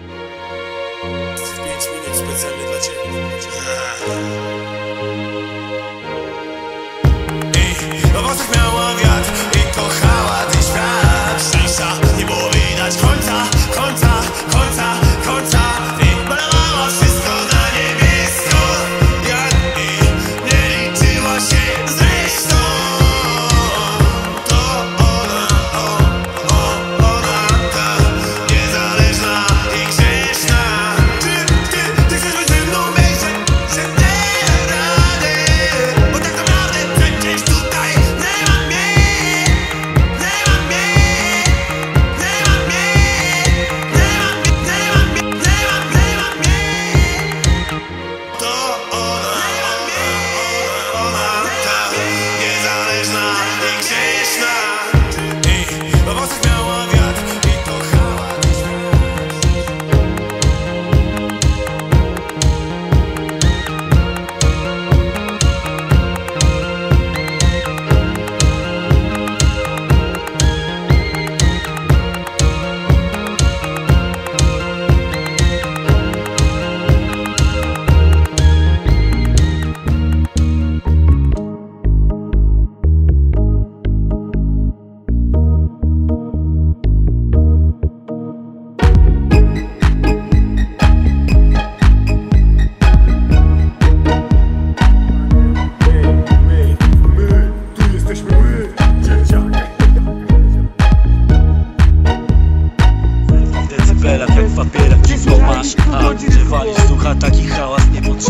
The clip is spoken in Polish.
5 minut specjalnie dla Ciebie. I o włosach miała wiatr i kochała ten świat. Szczęścia nie było widać końca, końca, końca, końca. dzieciak Decybelach jak w papierach, co masz? A, czy walisz, słucha taki hałas, nie bądź